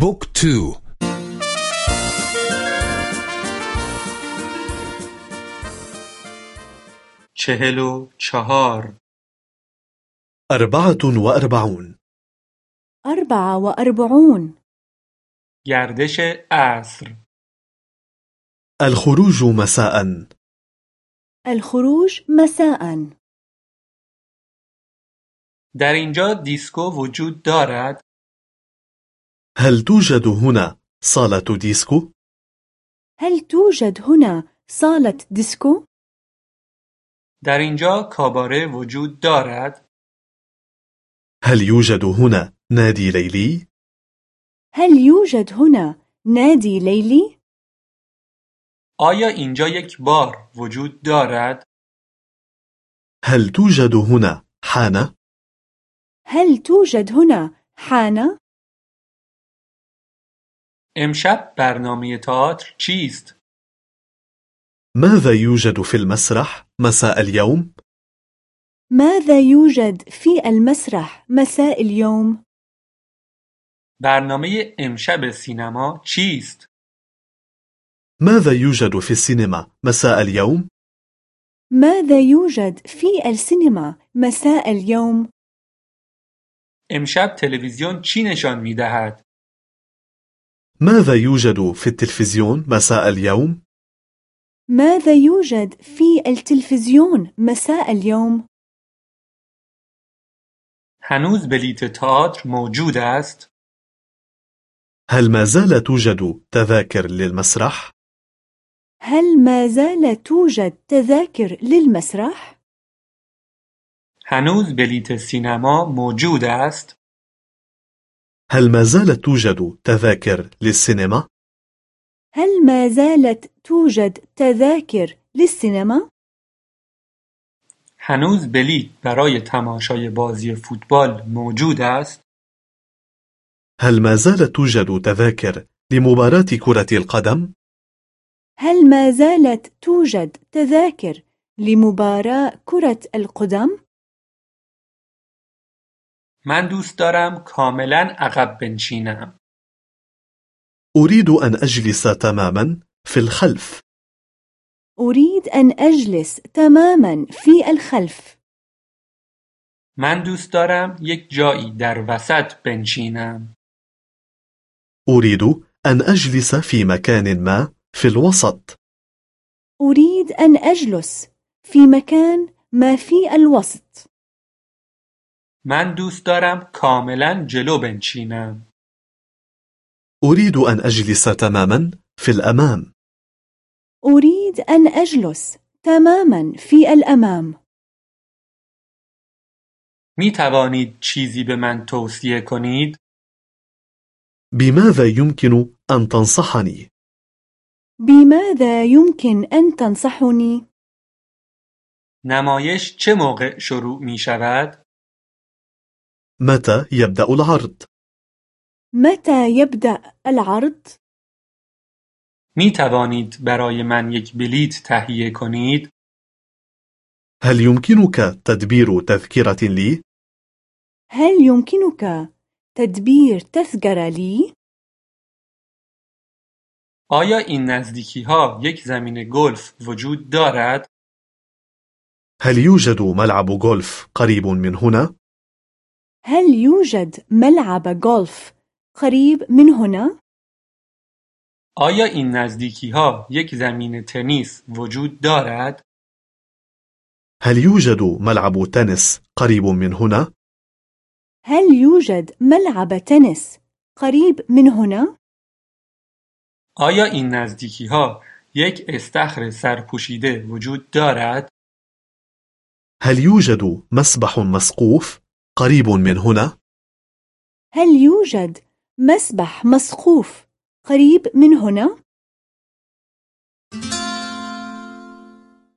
بوك تو. چهل چهار. أربعة وأربعون. أربعة وأربعون. گردش عصر. الخروج مساء. الخروج مساء. در اینجا دیسکو وجود دارد؟ هل توجد هنا صالة ديسكو؟ هل توجد هنا صالة ديسكو؟ در اینجا کاباره وجود دارد؟ هل يوجد هنا نادي ليلي؟ هل يوجد هنا نادي ليلي؟ آیا اینجا یک بار وجود دارد؟ هل توجد هنا حانة؟ هل توجد هنا حانة؟ امشب برنامه تئاتر چیست؟ ماذا يوجد في المسرح مساء اليوم؟ ماذا يوجد في المسرح مساء اليوم؟ برنامه امشب سینما چیست؟ ماذا يوجد في السينما مساء اليوم؟ ماذا يوجد في السينما مساء اليوم؟ امشب تلویزیون چی نشان می دهد؟ ماذا يوجد في التلفزيون مساء اليوم؟ ماذا يوجد في التلفزيون مساء اليوم؟ هنوز بلیت تئاتر موجود است؟ هل ما زال توجد تذاكر للمسرح؟ هل ما زال توجد تذاكر للمسرح؟ هنوز بلیت سینما موجود است؟ هل ما زالت توجد تذاكر للسينما؟ هل ما زالت توجد تذاكر للسينما؟ هنوز بلیت برای تماشای بازی فوتبال موجود است؟ هل ما زالت توجد تذاكر لمباراة كرة القدم؟ هل ما زالت توجد تذاكر لمباراة كرة القدم؟ من دوست دارم کاملا عقب بنشینم. أريد أن أجلس تماما في الخلف أريد أن أجلس تماما في الخلف. من دوست دارم یک جایی در وسط بنشینم. أريد أن أجلس في مكان ما في الوسط أريد أن أجلس في مكان ما في الوسط. من دوست دارم کاملا جلو بنشینم. أريد أن أجلس تماما في الأمام أريد أن أجلس تماما في الأمام. می توانید چیزی به من توصیه کنید؟ بماذا يمكن أن تنصحني؟ بماذا يمكن أن تنصحني؟ نمایش چه موقع شروع می شود؟ متى يبدأ العرض؟ متى يبدأ العرض؟ می توانید برای من یک بلیت تهیه کنید؟ هل يمكنك تدبير تذكرة لي؟ هل يمكنك تدبير تذكرة لي؟ آیا این نزدیکی ها یک زمین گلف وجود دارد؟ هل يوجد ملعب غولف قريب من هنا؟ هل يوجد ملعب غولف قريب من هنا؟ آیا این نزدیکی ها یک زمین تنیس وجود دارد؟ هل يوجد ملعب تنس قريب من هنا؟ هل يوجد ملعب تنس قريب من هنا؟ آیا این نزدیکی ها یک استخر سرپوشیده وجود دارد؟ هل يوجد مسبح مسقوف قريب من هنا؟ هل يوجد مسبح مسقوف قريب من هنا؟